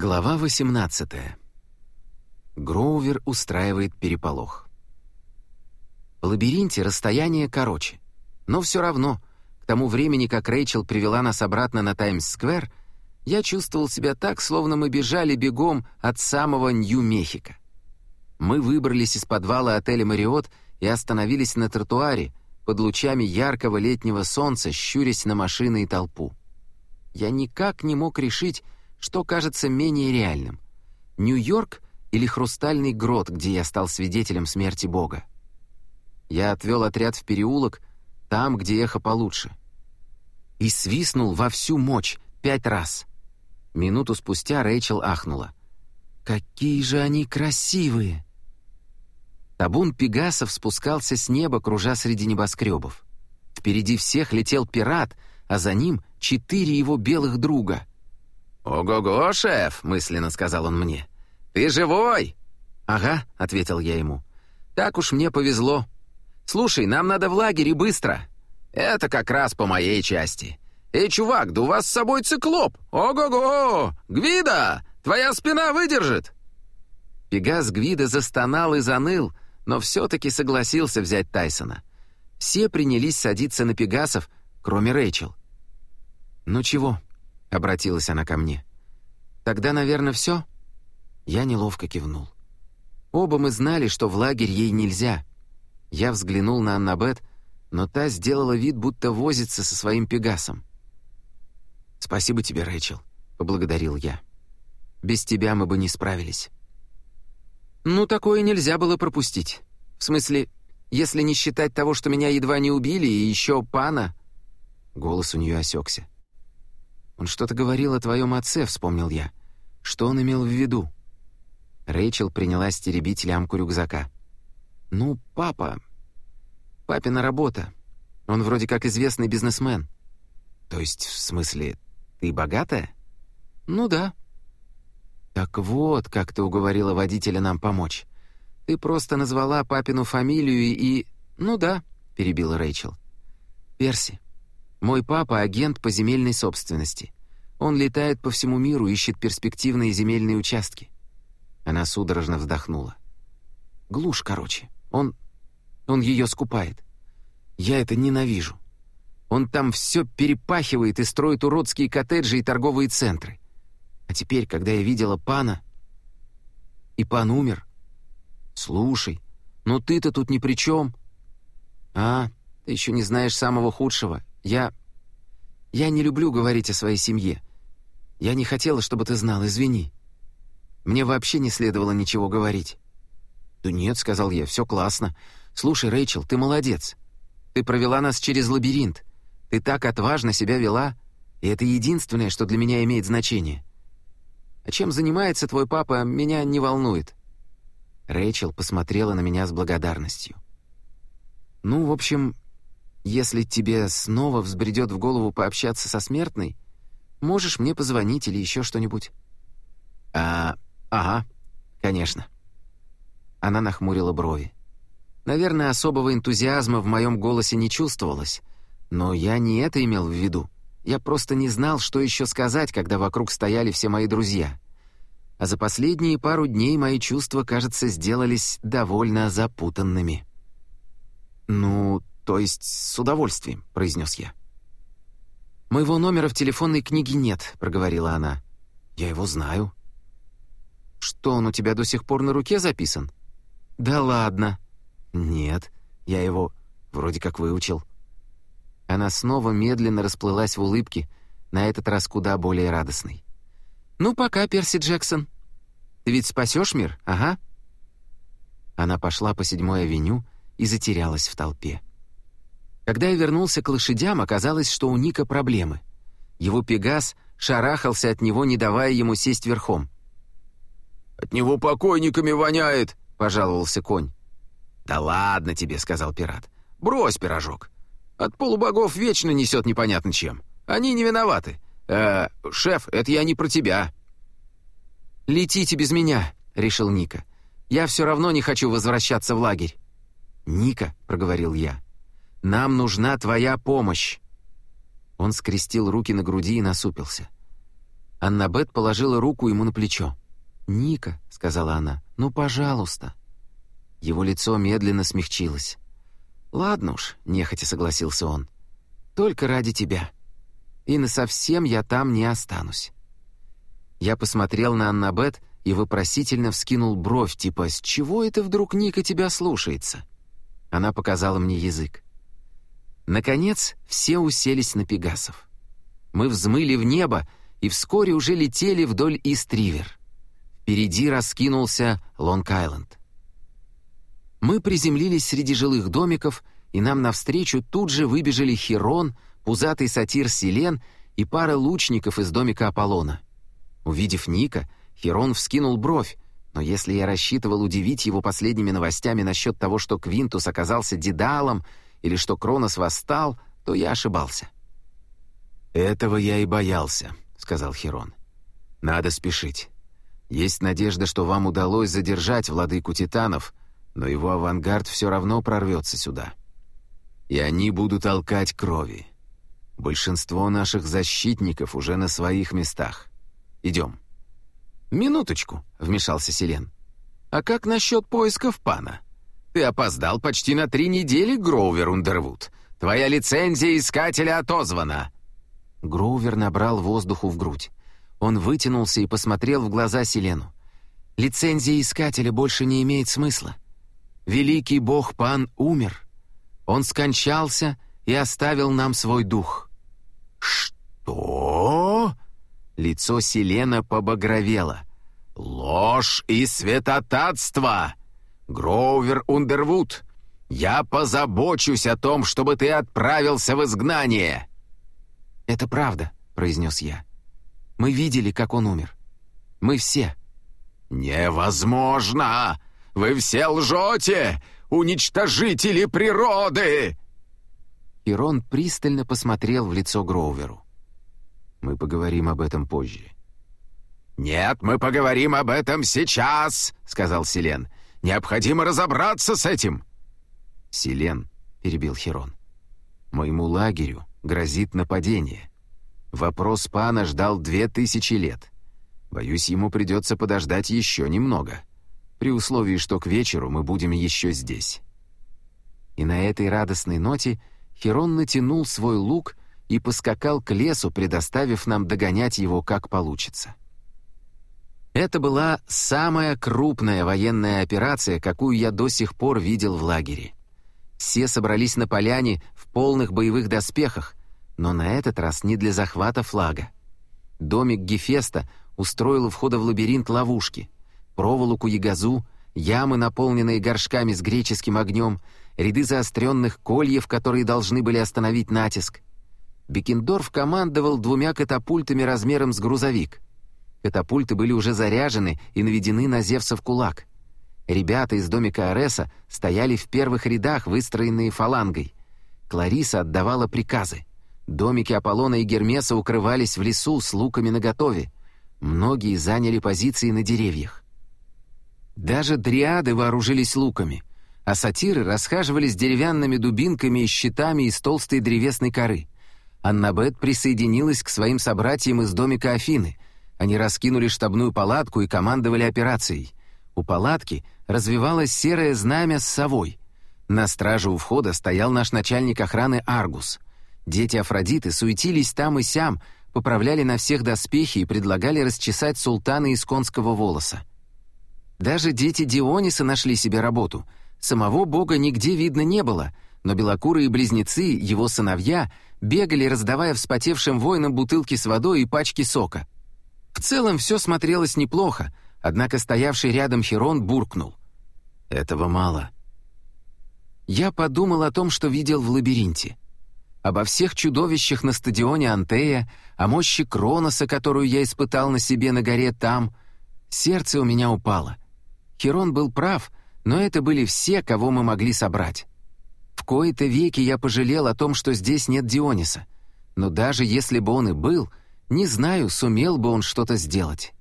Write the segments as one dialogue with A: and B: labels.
A: Глава 18. Гроувер устраивает переполох. В лабиринте расстояние короче, но все равно, к тому времени, как Рэйчел привела нас обратно на Таймс-сквер, я чувствовал себя так, словно мы бежали бегом от самого Нью-Мехико. Мы выбрались из подвала отеля «Мариот» и остановились на тротуаре под лучами яркого летнего солнца, щурясь на машины и толпу. Я никак не мог решить, что кажется менее реальным. Нью-Йорк или хрустальный грот, где я стал свидетелем смерти Бога. Я отвел отряд в переулок, там, где эхо получше. И свистнул во всю мощь, пять раз. Минуту спустя Рэйчел ахнула. «Какие же они красивые!» Табун пегасов спускался с неба, кружа среди небоскребов. Впереди всех летел пират, а за ним четыре его белых друга.
B: «Ого-го, шеф!» — мысленно сказал он мне. «Ты живой?»
A: «Ага», — ответил я ему. «Так уж мне повезло. Слушай, нам надо в лагерь и быстро».
B: «Это как раз по моей части. Эй, чувак, да у вас с собой циклоп! Ого-го! Гвида, твоя спина выдержит!»
A: Пегас Гвида застонал и заныл, но все-таки согласился взять Тайсона. Все принялись садиться на пегасов, кроме Рэйчел. «Ну чего?» — обратилась она ко мне. «Тогда, наверное, все?» Я неловко кивнул. Оба мы знали, что в лагерь ей нельзя. Я взглянул на Аннабет, но та сделала вид, будто возится со своим пегасом. «Спасибо тебе, Рэйчел», — поблагодарил я. «Без тебя мы бы не справились». «Ну, такое нельзя было пропустить. В смысле, если не считать того, что меня едва не убили, и еще пана...» Голос у нее осекся. «Он что-то говорил о твоем отце», — вспомнил я. «Что он имел в виду?» Рэйчел принялась теребить лямку рюкзака. «Ну, папа... Папина работа. Он вроде как известный бизнесмен». «То есть, в смысле, ты богатая?» «Ну да». «Так вот, как ты уговорила водителя нам помочь. Ты просто назвала папину фамилию и...» «Ну да», — перебила Рэйчел. «Перси, мой папа — агент по земельной собственности. Он летает по всему миру, ищет перспективные земельные участки». Она судорожно вздохнула. «Глушь, короче. Он... он ее скупает. Я это ненавижу. Он там все перепахивает и строит уродские коттеджи и торговые центры. А теперь, когда я видела пана... И пан умер. Слушай, ну ты-то тут ни при чем. А, ты еще не знаешь самого худшего. Я... Я не люблю говорить о своей семье. Я не хотела, чтобы ты знал, извини. Мне вообще не следовало ничего говорить». «Да нет», — сказал я, — «все классно. Слушай, Рэйчел, ты молодец. Ты провела нас через лабиринт. Ты так отважно себя вела, и это единственное, что для меня имеет значение. А чем занимается твой папа, меня не волнует». Рэйчел посмотрела на меня с благодарностью. «Ну, в общем, если тебе снова взбредет в голову пообщаться со смертной, можешь мне позвонить или еще что-нибудь». «А, ага, конечно». Она нахмурила брови. Наверное, особого энтузиазма в моем голосе не чувствовалось, но я не это имел в виду. Я просто не знал, что еще сказать, когда вокруг стояли все мои друзья. А за последние пару дней мои чувства, кажется, сделались довольно запутанными. «Ну, «То есть с удовольствием», — произнес я. «Моего номера в телефонной книге нет», — проговорила она. «Я его знаю». «Что, он у тебя до сих пор на руке записан?» «Да ладно». «Нет, я его вроде как выучил». Она снова медленно расплылась в улыбке, на этот раз куда более радостной. «Ну, пока, Перси Джексон. Ты ведь спасешь мир, ага?» Она пошла по седьмой авеню и затерялась в толпе. Когда я вернулся к лошадям, оказалось, что у Ника проблемы. Его пегас шарахался от него, не давая ему сесть верхом.
B: «От него покойниками воняет!» — пожаловался конь.
A: «Да ладно тебе», — сказал пират.
B: «Брось пирожок. От полубогов вечно несет непонятно чем. Они не виноваты. Э, шеф, это я не про тебя».
A: «Летите без меня», — решил Ника. «Я все равно не хочу возвращаться в лагерь». «Ника», — проговорил я, — нам нужна твоя помощь!» Он скрестил руки на груди и насупился. Аннабет положила руку ему на плечо. «Ника», — сказала она, — «ну, пожалуйста». Его лицо медленно смягчилось. «Ладно уж», — нехотя согласился он. «Только ради тебя. И насовсем я там не останусь». Я посмотрел на Аннабет и вопросительно вскинул бровь, типа «С чего это вдруг Ника тебя слушается?» Она показала мне язык. Наконец, все уселись на пегасов. Мы взмыли в небо и вскоре уже летели вдоль Ист-Ривер. Впереди раскинулся Лонг-Айленд. Мы приземлились среди жилых домиков, и нам навстречу тут же выбежали Херон, пузатый сатир Селен и пара лучников из домика Аполлона. Увидев Ника, Херон вскинул бровь, но если я рассчитывал удивить его последними новостями насчет того, что Квинтус оказался дедалом или что Кронос восстал, то я ошибался.
B: «Этого я и боялся», — сказал Херон. «Надо спешить. Есть надежда, что вам удалось задержать владыку титанов, но его авангард все равно прорвется сюда. И они будут толкать крови. Большинство наших защитников уже на своих местах. Идем».
A: «Минуточку», — вмешался Селен. «А как насчет поисков пана? Ты опоздал почти на три недели, Гроувер Ундервуд. Твоя лицензия искателя отозвана». Гроувер набрал воздуху в грудь. Он вытянулся и посмотрел в глаза Селену. «Лицензия искателя больше не имеет смысла. Великий бог Пан умер. Он скончался и оставил нам свой дух».
B: «Что?» Лицо Селена побагровело. «Ложь и святотатство! Гроувер Ундервуд, я позабочусь о том, чтобы ты отправился в изгнание!»
A: «Это правда», — произнес я. «Мы видели, как он умер. Мы все».
B: «Невозможно! Вы все лжете! Уничтожители природы!»
A: Ирон пристально посмотрел в лицо Гроуверу. Мы поговорим об этом позже».
B: «Нет, мы поговорим об этом сейчас», — сказал Селен. «Необходимо разобраться с этим».
A: «Селен», — перебил Херон, — «моему лагерю грозит нападение. Вопрос пана ждал две тысячи лет. Боюсь, ему придется подождать еще немного, при условии, что к вечеру мы будем еще здесь». И на этой радостной ноте Херон натянул свой лук и поскакал к лесу, предоставив нам догонять его как получится. Это была самая крупная военная операция, какую я до сих пор видел в лагере. Все собрались на поляне в полных боевых доспехах, но на этот раз не для захвата флага. Домик Гефеста устроил у входа в лабиринт ловушки, проволоку ягозу, ямы, наполненные горшками с греческим огнем, ряды заостренных кольев, которые должны были остановить натиск. Бекендорф командовал двумя катапультами размером с грузовик. Катапульты были уже заряжены и наведены на Зевса в кулак. Ребята из домика Ареса стояли в первых рядах, выстроенные фалангой. Клариса отдавала приказы. Домики Аполлона и Гермеса укрывались в лесу с луками наготове. Многие заняли позиции на деревьях. Даже дриады вооружились луками, а сатиры расхаживали с деревянными дубинками и щитами из толстой древесной коры — Аннабет присоединилась к своим собратьям из домика Афины. Они раскинули штабную палатку и командовали операцией. У палатки развивалось серое знамя с совой. На страже у входа стоял наш начальник охраны Аргус. Дети Афродиты суетились там и сям, поправляли на всех доспехи и предлагали расчесать султана из конского волоса. Даже дети Диониса нашли себе работу. Самого бога нигде видно не было, но белокурые близнецы, его сыновья — бегали, раздавая вспотевшим воинам бутылки с водой и пачки сока. В целом все смотрелось неплохо, однако стоявший рядом Херон буркнул. «Этого мало». Я подумал о том, что видел в лабиринте. Обо всех чудовищах на стадионе Антея, о мощи Кроноса, которую я испытал на себе на горе там. Сердце у меня упало. Херон был прав, но это были все, кого мы могли собрать. В кои-то веки я пожалел о том, что здесь нет Диониса. Но даже если бы он и был, не знаю, сумел бы он что-то сделать.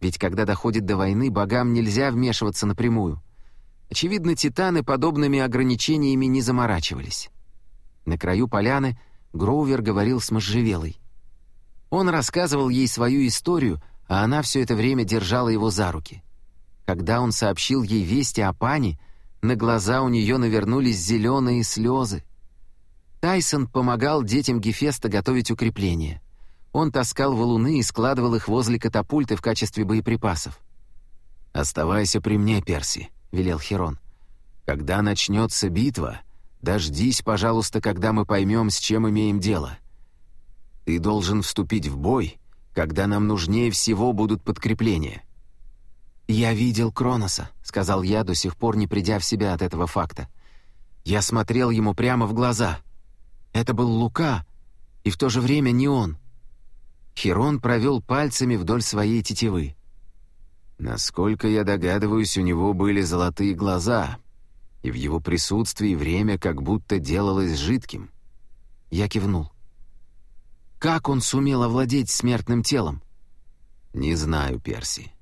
A: Ведь когда доходит до войны, богам нельзя вмешиваться напрямую. Очевидно, титаны подобными ограничениями не заморачивались. На краю поляны Гроувер говорил с можжевелой. Он рассказывал ей свою историю, а она все это время держала его за руки. Когда он сообщил ей вести о пане, на глаза у нее навернулись зеленые слезы. Тайсон помогал детям Гефеста готовить укрепления. Он таскал валуны и складывал их возле катапульты в качестве боеприпасов.
B: «Оставайся при мне, Перси», — велел Херон. «Когда начнется битва, дождись, пожалуйста, когда мы поймем, с чем имеем дело. Ты должен вступить в бой, когда нам нужнее всего будут подкрепления».
A: «Я видел Кроноса», — сказал я, до сих пор не придя в себя от этого факта. Я смотрел ему прямо в глаза. Это был Лука, и в то же время не он. Хирон провел пальцами вдоль своей тетивы.
B: Насколько я догадываюсь, у него были золотые глаза, и в его присутствии время как будто делалось жидким.
A: Я кивнул. Как он сумел овладеть смертным телом?
B: Не знаю, Перси.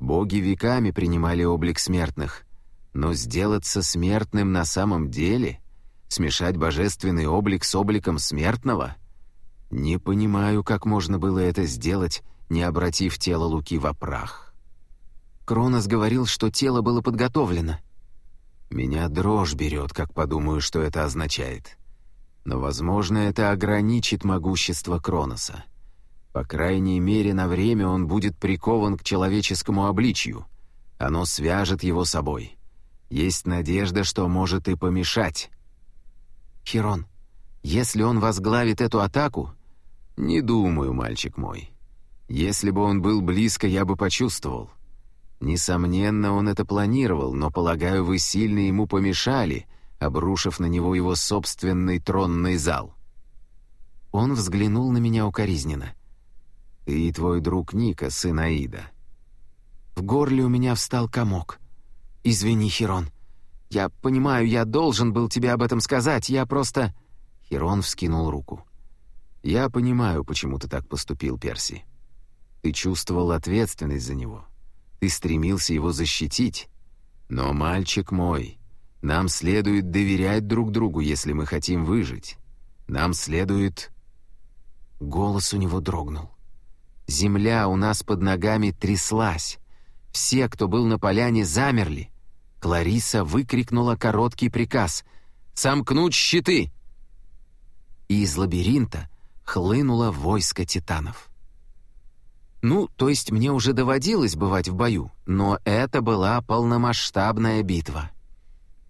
B: Боги веками принимали облик смертных, но сделаться смертным на самом деле, смешать божественный облик с обликом смертного — не понимаю, как можно было это сделать, не обратив тело Луки в прах.
A: Кронос говорил, что тело было подготовлено.
B: Меня дрожь берет, как подумаю, что это означает. Но, возможно, это ограничит могущество Кроноса. По крайней мере, на время он будет прикован к человеческому обличью. Оно свяжет его собой. Есть надежда, что может и помешать.
A: Хирон, если он возглавит эту атаку,
B: «Не думаю, мальчик мой. Если бы он был близко, я бы почувствовал. Несомненно, он это планировал, но, полагаю, вы сильно ему помешали, обрушив на него его собственный тронный зал».
A: Он взглянул на меня укоризненно.
B: «Ты и твой друг Ника, сын Аида».
A: В горле у меня встал комок. «Извини, Хирон. Я понимаю, я должен был тебе об этом сказать, я просто...»
B: Хирон вскинул руку. «Я понимаю, почему ты так поступил, Перси. Ты чувствовал ответственность за него. Ты стремился его защитить. Но, мальчик мой, нам следует доверять друг другу, если мы хотим выжить. Нам следует...»
A: Голос у него дрогнул. Земля у нас под ногами тряслась. Все, кто был на поляне, замерли. Клариса выкрикнула короткий приказ «Сомкнуть щиты!» И из лабиринта хлынуло войско титанов. Ну, то есть мне уже доводилось бывать в бою, но это была полномасштабная битва.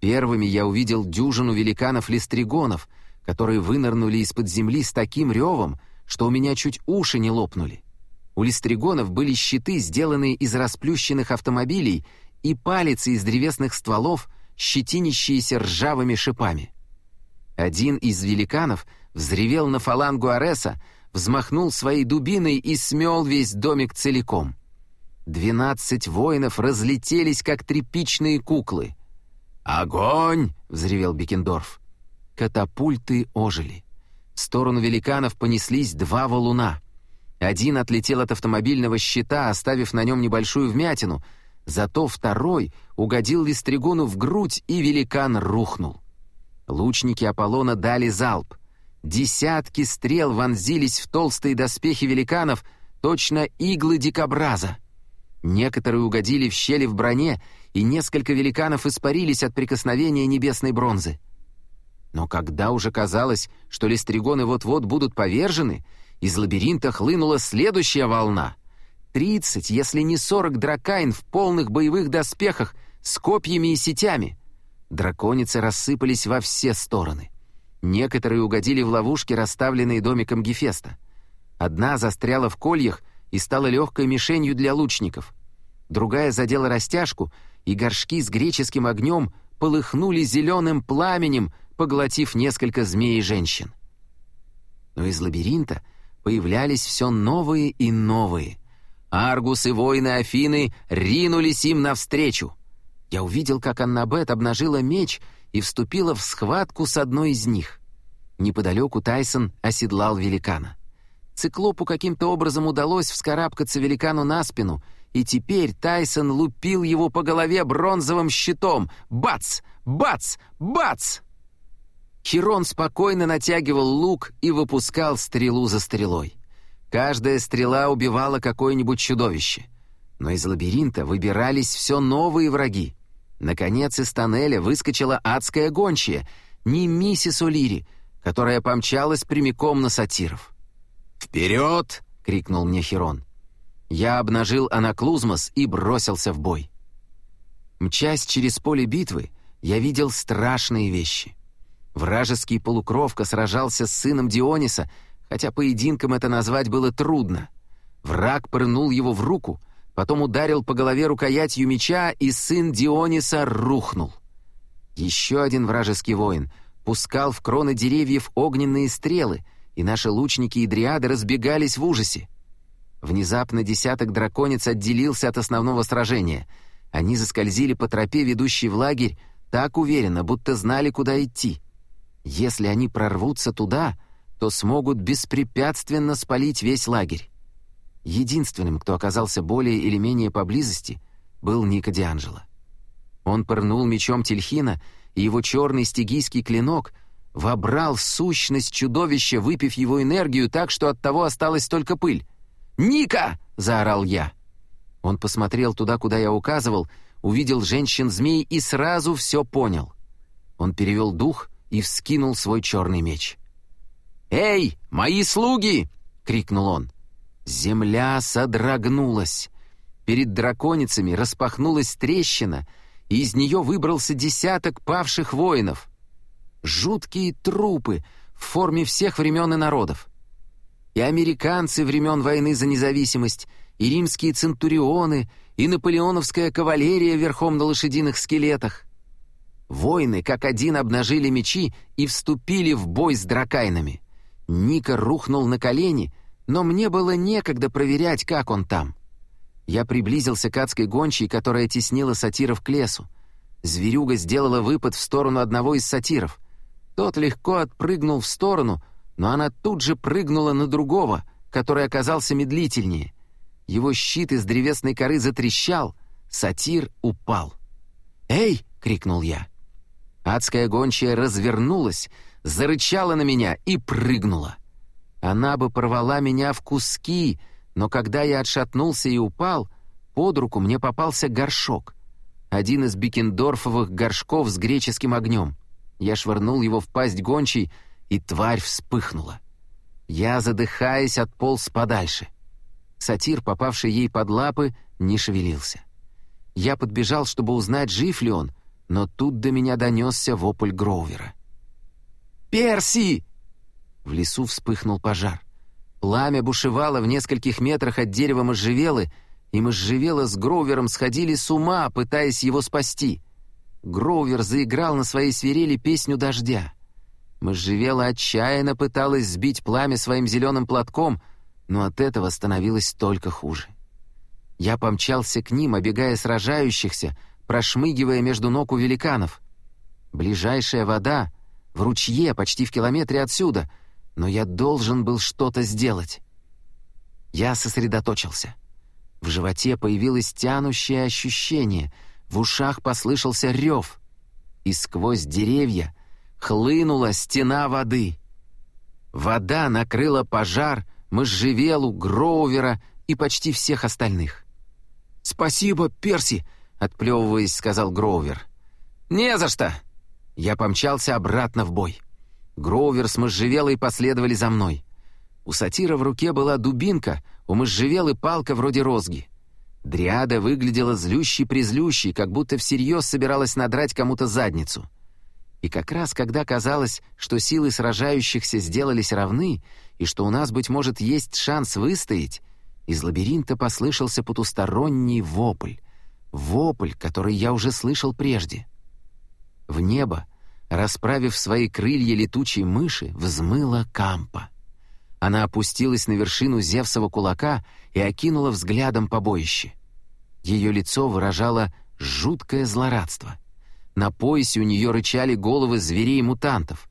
A: Первыми я увидел дюжину великанов-листригонов, которые вынырнули из-под земли с таким ревом, что у меня чуть уши не лопнули. У листригонов были щиты, сделанные из расплющенных автомобилей, и палицы из древесных стволов, щетинящиеся ржавыми шипами. Один из великанов — взревел на фалангу Ареса, взмахнул своей дубиной и смел весь домик целиком. Двенадцать воинов разлетелись, как тряпичные куклы. «Огонь!» — взревел Бекендорф. Катапульты ожили. В сторону великанов понеслись два валуна. Один отлетел от автомобильного щита, оставив на нем небольшую вмятину, зато второй угодил Листригону в грудь, и великан рухнул. Лучники Аполлона дали залп — Десятки стрел вонзились в толстые доспехи великанов, точно иглы дикобраза. Некоторые угодили в щели в броне, и несколько великанов испарились от прикосновения небесной бронзы. Но когда уже казалось, что листригоны вот-вот будут повержены, из лабиринта хлынула следующая волна. Тридцать, если не сорок дракайн в полных боевых доспехах с копьями и сетями. Драконицы рассыпались во все стороны. Некоторые угодили в ловушки, расставленные домиком Гефеста. Одна застряла в кольях и стала легкой мишенью для лучников. Другая задела растяжку, и горшки с греческим огнем полыхнули зеленым пламенем, поглотив несколько змей и женщин. Но из лабиринта появлялись все новые и новые. Аргус и воины Афины ринулись им навстречу. Я увидел, как Аннабет обнажила меч — и вступила в схватку с одной из них. Неподалеку Тайсон оседлал великана. Циклопу каким-то образом удалось вскарабкаться великану на спину, и теперь Тайсон лупил его по голове бронзовым щитом. Бац! Бац! Бац! Хирон спокойно натягивал лук и выпускал стрелу за стрелой. Каждая стрела убивала какое-нибудь чудовище. Но из лабиринта выбирались все новые враги. Наконец из тоннеля выскочила адская гончая, не миссис Улири, которая помчалась прямиком на сатиров. «Вперед!» — крикнул мне Херон. Я обнажил анаклузмос и бросился в бой. Мчась через поле битвы, я видел страшные вещи. Вражеский полукровка сражался с сыном Диониса, хотя поединком это назвать было трудно. Враг пырнул его в руку, потом ударил по голове рукоятью меча, и сын Диониса рухнул. Еще один вражеский воин пускал в кроны деревьев огненные стрелы, и наши лучники и дриады разбегались в ужасе. Внезапно десяток драконец отделился от основного сражения. Они заскользили по тропе, ведущей в лагерь, так уверенно, будто знали, куда идти. Если они прорвутся туда, то смогут беспрепятственно спалить весь лагерь. Единственным, кто оказался более или менее поблизости, был Ника Дианджело. Он пырнул мечом Тельхина, и его черный стигийский клинок вобрал сущность чудовища, выпив его энергию так, что от того осталась только пыль. «Ника!» — заорал я. Он посмотрел туда, куда я указывал, увидел женщин-змей и сразу все понял. Он перевел дух и вскинул свой черный меч. «Эй, мои слуги!» — крикнул он. Земля содрогнулась. Перед драконицами распахнулась трещина, и из нее выбрался десяток павших воинов. Жуткие трупы в форме всех времен и народов и американцы времен войны за независимость, и римские центурионы, и наполеоновская кавалерия верхом на лошадиных скелетах. Воины как один обнажили мечи и вступили в бой с дракайнами. Ника рухнул на колени, но мне было некогда проверять, как он там. Я приблизился к адской гончей, которая теснила сатиров к лесу. Зверюга сделала выпад в сторону одного из сатиров. Тот легко отпрыгнул в сторону — но она тут же прыгнула на другого, который оказался медлительнее. Его щит из древесной коры затрещал, сатир упал. «Эй!» — крикнул я. Адская гончая развернулась, зарычала на меня и прыгнула. Она бы порвала меня в куски, но когда я отшатнулся и упал, под руку мне попался горшок. Один из бикендорфовых горшков с греческим огнем. Я швырнул его в пасть гончей, и тварь вспыхнула. Я, задыхаясь, отполз подальше. Сатир, попавший ей под лапы, не шевелился. Я подбежал, чтобы узнать, жив ли он, но тут до меня донесся вопль Гроувера. «Перси!» В лесу вспыхнул пожар. Пламя бушевало в нескольких метрах от дерева можжевелы, и можжевела с Гроувером сходили с ума, пытаясь его спасти. Гроувер заиграл на своей свирели песню дождя. Можжевела отчаянно пыталась сбить пламя своим зеленым платком, но от этого становилось только хуже. Я помчался к ним, обегая сражающихся, прошмыгивая между ног у великанов. Ближайшая вода в ручье, почти в километре отсюда, но я должен был что-то сделать. Я сосредоточился. В животе появилось тянущее ощущение, в ушах послышался рев, и сквозь деревья — хлынула стена воды. Вода накрыла пожар, можжевелу, Гроувера и почти всех остальных. «Спасибо, Перси!» — отплевываясь, сказал Гроувер. «Не за что!» Я помчался обратно в бой. Гроувер с можжевелой последовали за мной. У сатира в руке была дубинка, у можжевелы палка вроде розги. Дриада выглядела злющей-призлющей, как будто всерьез собиралась надрать кому-то задницу. И как раз когда казалось, что силы сражающихся сделались равны, и что у нас, быть может, есть шанс выстоять, из лабиринта послышался потусторонний вопль. Вопль, который я уже слышал прежде. В небо, расправив свои крылья летучей мыши, взмыла Кампа. Она опустилась на вершину Зевсова кулака и окинула взглядом побоище. Ее лицо выражало жуткое злорадство — на поясе у нее рычали головы зверей-мутантов.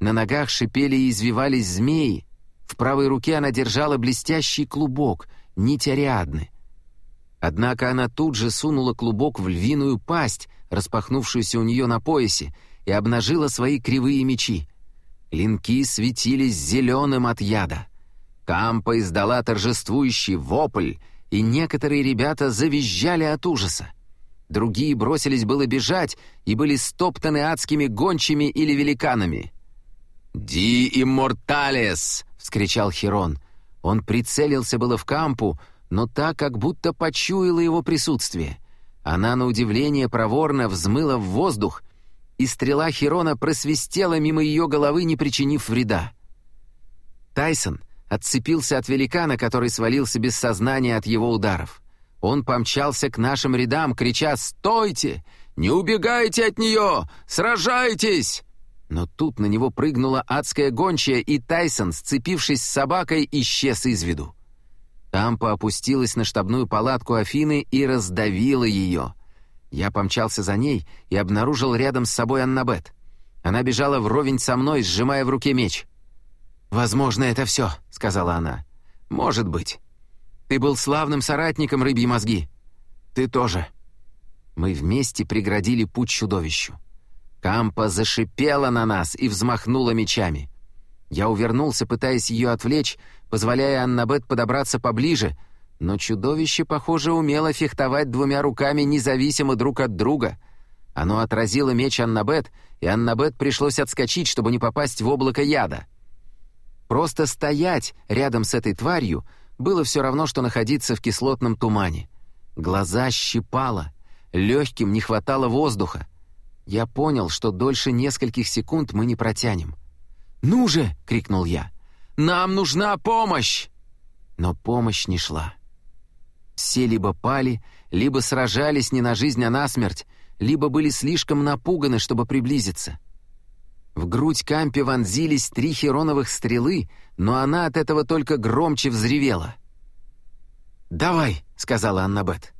A: На ногах шипели и извивались змеи. В правой руке она держала блестящий клубок, нить Ариадны. Однако она тут же сунула клубок в львиную пасть, распахнувшуюся у нее на поясе, и обнажила свои кривые мечи. Клинки светились зеленым от яда. Кампа издала торжествующий вопль, и некоторые ребята завизжали от ужаса. Другие бросились было бежать и были стоптаны адскими гончими или великанами. «Ди имморталес!» — вскричал Херон. Он прицелился было в Кампу, но так как будто почуяла его присутствие. Она, на удивление, проворно взмыла в воздух, и стрела Херона просвистела мимо ее головы, не причинив вреда. Тайсон отцепился от великана, который свалился без сознания от его ударов. Он помчался к нашим рядам, крича «Стойте! Не убегайте от нее! Сражайтесь!» Но тут на него прыгнула адская гончая, и Тайсон, сцепившись с собакой, исчез из виду. Тампа опустилась на штабную палатку Афины и раздавила ее. Я помчался за ней и обнаружил рядом с собой Аннабет. Она бежала вровень со мной, сжимая в руке меч. «Возможно, это все», — сказала она. «Может быть. Ты был славным соратником, рыбьи мозги. Ты тоже». Мы вместе преградили путь чудовищу. Кампа зашипела на нас и взмахнула мечами. Я увернулся, пытаясь ее отвлечь, позволяя Аннабет подобраться поближе, но чудовище, похоже, умело фехтовать двумя руками независимо друг от друга. Оно отразило меч Аннабет, и Аннабет пришлось отскочить, чтобы не попасть в облако яда. Просто стоять рядом с этой тварью было все равно, что находиться в кислотном тумане. Глаза щипало, легким не хватало воздуха. Я понял, что дольше нескольких секунд мы не протянем. «Ну же!» — крикнул я. «Нам нужна помощь!» Но помощь не шла. Все либо пали, либо сражались не на жизнь, а на смерть, либо были слишком напуганы, чтобы приблизиться. В грудь Кампе вонзились три хероновых стрелы, но она от этого только громче взревела. «Давай!» — сказала Аннабет.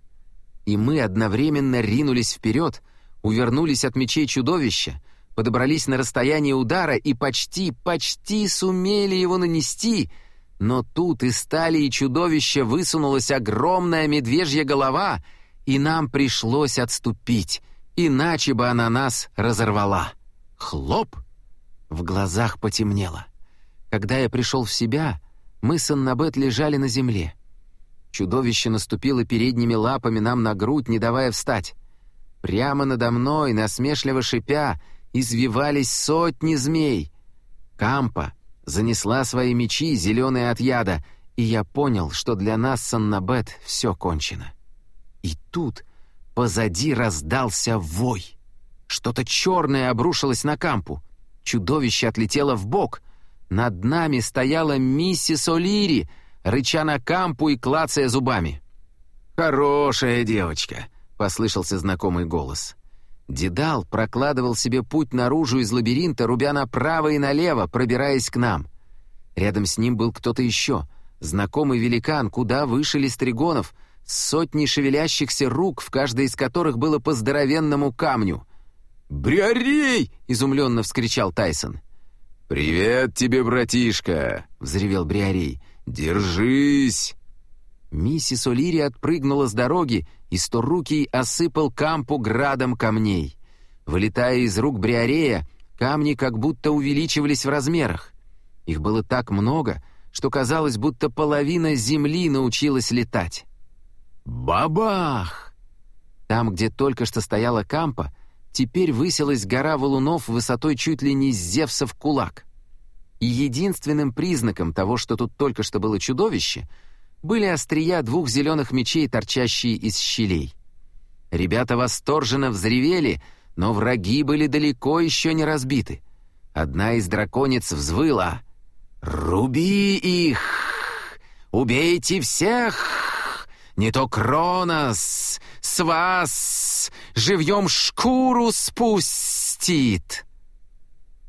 A: И мы одновременно ринулись вперед, увернулись от мечей чудовища, подобрались на расстояние удара и почти, почти сумели его нанести, но тут из стали и чудовища высунулась огромная медвежья голова, и нам пришлось отступить, иначе бы она нас разорвала. Хлоп! В глазах потемнело. Когда я пришел в себя, мы с Аннабет лежали на земле. Чудовище наступило передними лапами нам на грудь, не давая встать. Прямо надо мной, насмешливо шипя, извивались сотни змей. Кампа занесла свои мечи, зеленые от яда, и я понял, что для нас с Аннабет все кончено. И тут позади раздался вой. Что-то черное обрушилось на кампу. Чудовище отлетело в бок. Над нами стояла миссис О'Лири, рыча на кампу и клацая зубами. «Хорошая девочка», — послышался знакомый голос. Дедал прокладывал себе путь наружу из лабиринта, рубя направо и налево, пробираясь к нам. Рядом с ним был кто-то еще, знакомый великан, куда выше листригонов, с сотней шевелящихся рук, в каждой из которых было по здоровенному камню. «Бриарей!» — изумленно вскричал Тайсон.
B: «Привет тебе, братишка!» — взревел Бриарей. «Держись!»
A: Миссис О'Лири отпрыгнула с дороги, и сторукий осыпал кампу градом камней. Вылетая из рук Бриарея, камни как будто увеличивались в размерах. Их было так много, что казалось, будто половина земли научилась летать. Бабах! Там, где только что стояла кампа, теперь высилась гора валунов высотой чуть ли не с Зевса в кулак. И единственным признаком того, что тут только что было чудовище — были острия двух зеленых мечей, торчащие из щелей. Ребята восторженно взревели, но враги были далеко еще не разбиты. Одна из драконец взвыла. «Руби их! Убейте всех! Не то Кронос с вас живьем шкуру спустит!»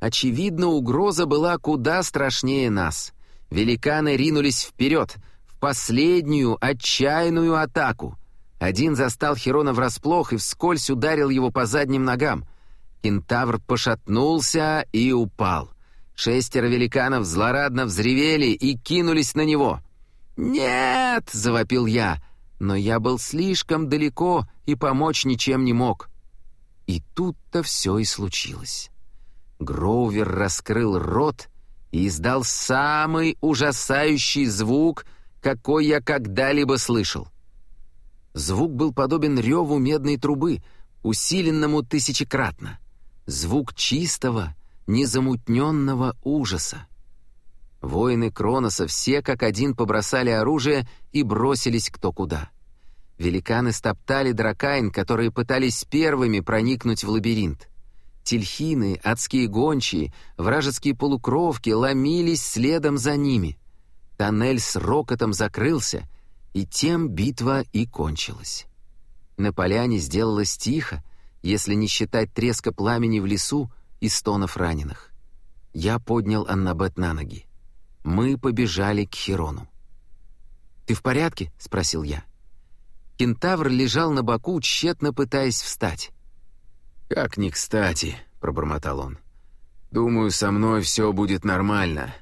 A: Очевидно, угроза была куда страшнее нас. Великаны ринулись вперед — последнюю отчаянную атаку. Один застал Херона врасплох и вскользь ударил его по задним ногам. Кентавр пошатнулся и упал. Шестеро великанов злорадно взревели и кинулись на него. «Нет!» — завопил я, но я был слишком далеко и помочь ничем не мог. И тут-то все и случилось. Гроувер раскрыл рот и издал самый ужасающий звук, какой я когда-либо слышал. Звук был подобен реву медной трубы, усиленному тысячекратно. Звук чистого, незамутненного ужаса. Воины Кроноса все как один побросали оружие и бросились кто куда. Великаны стоптали дракайн, которые пытались первыми проникнуть в лабиринт. Тельхины, адские гончие, вражеские полукровки ломились следом за ними. Тоннель с рокотом закрылся, и тем битва и кончилась. На поляне сделалось тихо, если не считать треска пламени в лесу и стонов раненых. Я поднял Аннабет на ноги. Мы побежали к Херону. «Ты в порядке?» — спросил я. Кентавр лежал на боку, тщетно пытаясь встать.
B: «Как ни кстати», — пробормотал он. «Думаю, со мной все будет нормально.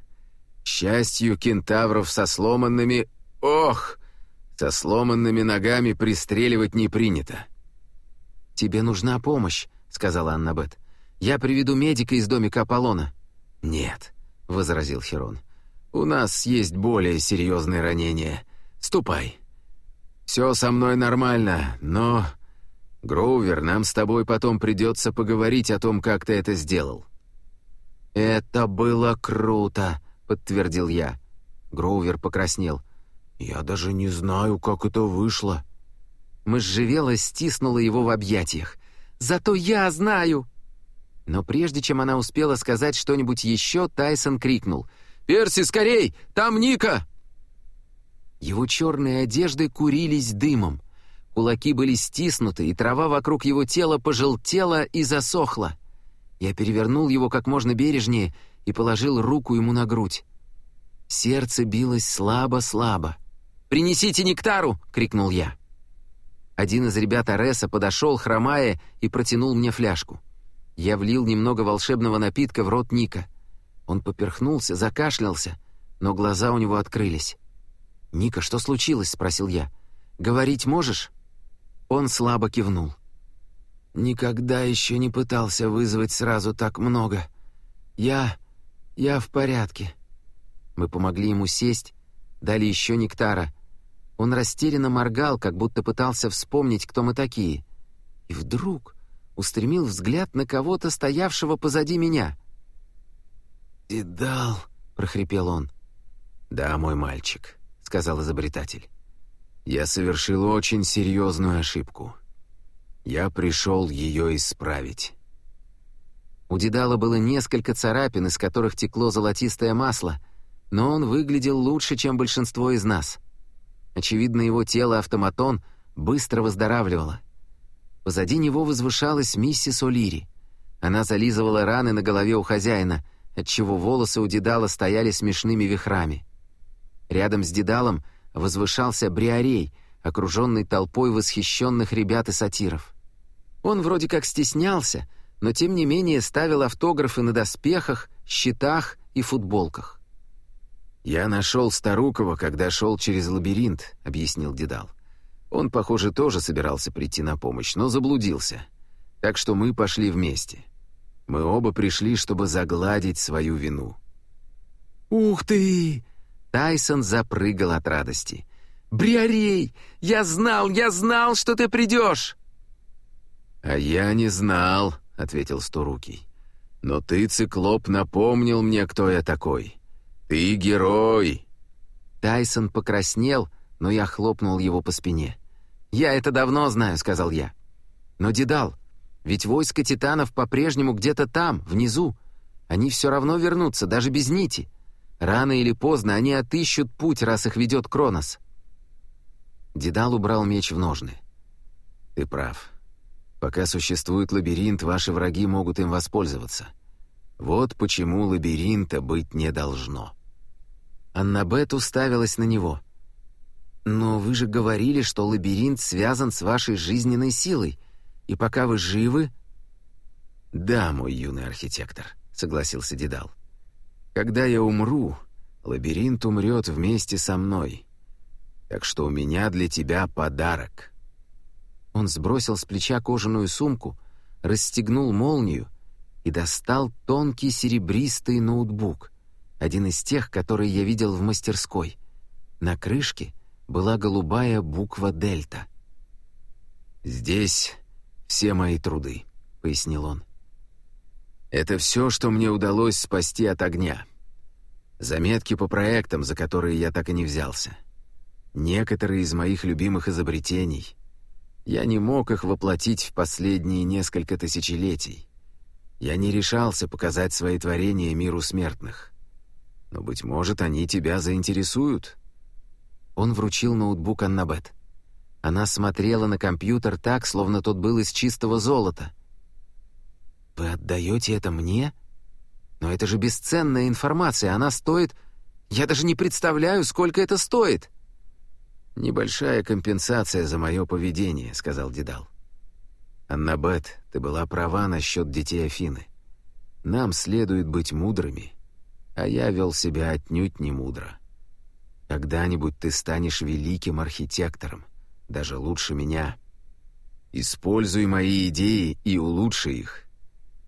B: Счастью, кентавров со сломанными... Ох! Со сломанными ногами пристреливать не принято».
A: «Тебе нужна помощь», — сказала Аннабет. «Я приведу медика из домика Аполлона».
B: «Нет», — возразил Херон. «У нас есть более серьезные ранения. Ступай». «Все со мной нормально, но...» «Гроувер, нам с тобой потом придется поговорить о том, как ты это сделал».
A: «Это было круто», — подтвердил я. Гроувер покраснел.
B: «Я даже не знаю, как это вышло».
A: Можжевела стиснула его в объятиях. «Зато я знаю!» Но прежде чем она успела сказать что-нибудь еще, Тайсон крикнул. «Перси, скорей! Там Ника!» Его черные одежды курились дымом. Кулаки были стиснуты, и трава вокруг его тела пожелтела и засохла. Я перевернул его как можно бережнее и положил руку ему на грудь. Сердце билось слабо-слабо. «Принесите нектару!» — крикнул я. Один из ребят Ареса подошел, хромая, и протянул мне фляжку. Я влил немного волшебного напитка в рот Ника. Он поперхнулся, закашлялся, но глаза у него открылись. «Ника, что случилось?» — спросил я. «Говорить можешь?» Он слабо кивнул. «Никогда еще не пытался вызвать сразу так много. Я... я в порядке». Мы помогли ему сесть, дали еще нектара. Он растерянно моргал, как будто пытался вспомнить, кто мы такие. И вдруг устремил взгляд на кого-то, стоявшего позади меня.
B: «Дедал», — прохрипел он. «Да, мой мальчик», — сказал изобретатель. «Я совершил очень серьезную ошибку. Я пришел ее исправить».
A: У Дедала было несколько царапин, из которых текло золотистое масло, но он выглядел лучше, чем большинство из нас. Очевидно, его тело-автоматон быстро выздоравливало. Позади него возвышалась миссис О'Лири. Она зализывала раны на голове у хозяина, отчего волосы у Дедала стояли смешными вихрами. Рядом с Дедалом возвышался Бриарей, окруженный толпой восхищенных ребят и сатиров. Он вроде как стеснялся, но тем не менее ставил автографы на доспехах, щитах и футболках.
B: «Я нашел Старукова, когда шел через лабиринт», — объяснил Дедал. Он, похоже, тоже собирался прийти на помощь, но заблудился. Так что мы пошли вместе. Мы оба пришли, чтобы загладить свою вину.
A: «Ух ты!» Тайсон запрыгал от радости. «Бриарей! Я знал, я знал, что ты придешь!»
B: «А я не знал», — ответил Сторукий. «Но ты, циклоп, напомнил мне, кто я такой. Ты герой!»
A: Тайсон покраснел, но я хлопнул его по спине. «Я это давно знаю», — сказал я. «Но, Дедал, ведь войско титанов по-прежнему где-то там, внизу. Они все равно вернутся, даже без нити. Рано или поздно они отыщут путь, раз их ведет Кронос». Дедал убрал меч в ножны.
B: «Ты прав. Пока существует лабиринт, ваши враги могут им воспользоваться. Вот почему лабиринта быть не должно».
A: Аннабет уставилась на него. «Но вы же говорили, что лабиринт связан с вашей жизненной силой, и пока вы живы...»
B: «Да, мой юный архитектор», — согласился Дедал. Когда я умру, лабиринт умрет вместе со мной. Так что у меня для тебя подарок».
A: Он сбросил с плеча кожаную сумку, расстегнул молнию и достал тонкий серебристый ноутбук. один из тех, которые я видел в мастерской. На крышке была голубая буква «Дельта».
B: «Здесь все мои труды», — пояснил он. «Это все, что мне удалось спасти от огня. Заметки по проектам, за которые я так и не взялся. Некоторые из моих любимых изобретений. Я не мог их воплотить в последние несколько тысячелетий. Я не решался показать свои творения миру смертных. Но, быть может, они тебя заинтересуют».
A: Он вручил ноутбук Аннабет. Она смотрела на компьютер так, словно тот был из чистого золота. «Вы отдаете это мне? Но это же бесценная информация, она стоит... Я даже не представляю, сколько это стоит!»
B: «Небольшая компенсация за мое поведение», — сказал Дедал. «Аннабет, ты была права насчет детей Афины. Нам следует быть мудрыми, а я вел себя отнюдь не мудро. Когда-нибудь ты станешь великим архитектором, даже лучше меня. Используй мои идеи и улучши их.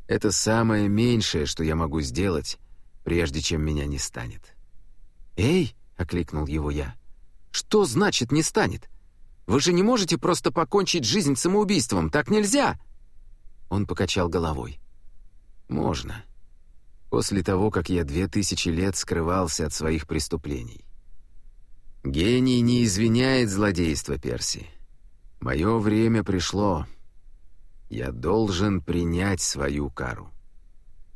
B: Это самое меньшее, что я могу сделать, прежде чем меня не станет».
A: «Эй!» — окликнул его я. «Что значит «не станет»? Вы же не можете просто покончить жизнь самоубийством, так нельзя!» Он покачал головой.
B: «Можно. После того, как я две тысячи лет скрывался от своих преступлений. Гений не извиняет злодейство Перси. Мое время пришло. Я должен принять свою кару.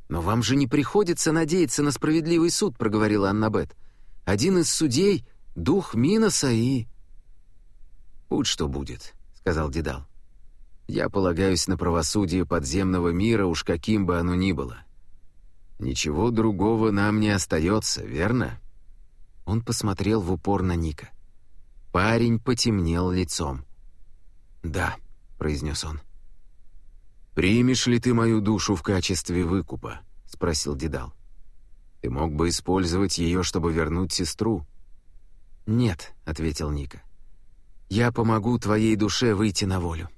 A: «Но вам же не приходится надеяться на справедливый суд», — проговорила Аннабет. «Один из судей — дух Миноса и...»
B: «Будь что будет», — сказал Дедал. «Я полагаюсь на правосудие подземного мира, уж каким бы оно ни было. Ничего другого нам не остается, верно?»
A: Он посмотрел в упор на Ника. Парень потемнел лицом.
B: «Да», — произнес он. «Примешь ли ты мою душу в качестве выкупа?» — спросил Дедал. «Ты мог бы использовать ее, чтобы вернуть сестру?»
A: «Нет», — ответил Ника. «Я помогу твоей душе выйти на волю.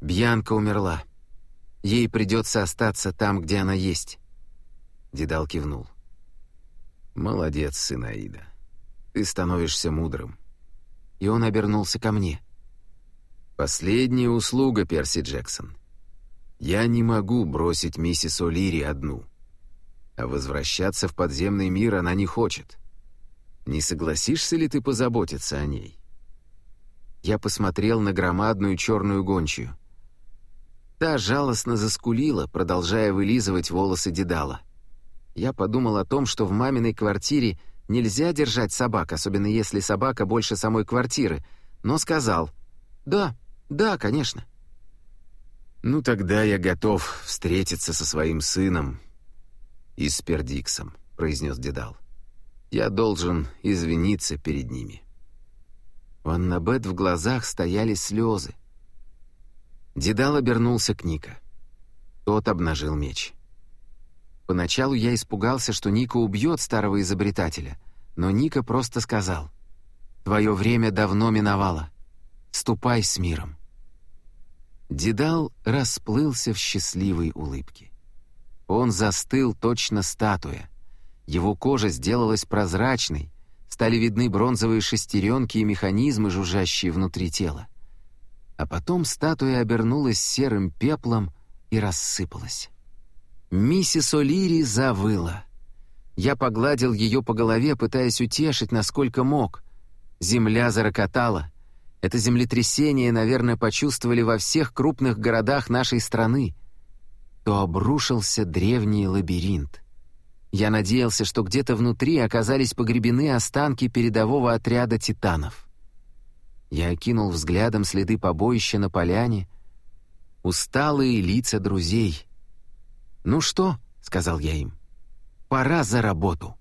A: Бьянка умерла. Ей придется остаться там, где она есть».
B: Дедал кивнул. «Молодец, сын Аида. Ты становишься мудрым».
A: И он обернулся ко мне.
B: «Последняя услуга, Перси Джексон. Я не могу бросить миссис О'Лири одну. А возвращаться в подземный мир она не хочет. Не согласишься ли ты позаботиться о ней?»
A: Я посмотрел на громадную черную гончую. Та жалостно заскулила, продолжая вылизывать волосы Дедала. Я подумал о том, что в маминой квартире нельзя держать собак, особенно если собака больше самой квартиры, но сказал «Да, да, конечно».
B: «Ну тогда я готов встретиться со своим сыном и с Пердиксом», — произнес Дедал. «Я должен извиниться перед ними».
A: У Аннабет в глазах стояли слезы. Дедал обернулся к Ника. Тот обнажил меч. Поначалу я испугался, что Ника убьет старого изобретателя, но Ника просто сказал, «Твое время давно миновало. Ступай с миром». Дедал расплылся в счастливой улыбке. Он застыл точно статуя. Его кожа сделалась прозрачной, стали видны бронзовые шестеренки и механизмы, жужжащие внутри тела. А потом статуя обернулась серым пеплом и рассыпалась. Миссис О'Лири завыла. Я погладил ее по голове, пытаясь утешить, насколько мог. Земля зарокотала. Это землетрясение, наверное, почувствовали во всех крупных городах нашей страны. То обрушился древний лабиринт. Я надеялся, что где-то внутри оказались погребены останки передового отряда титанов. Я окинул взглядом следы побоища на поляне, усталые лица друзей — «Ну что?» — сказал я им. «Пора за работу».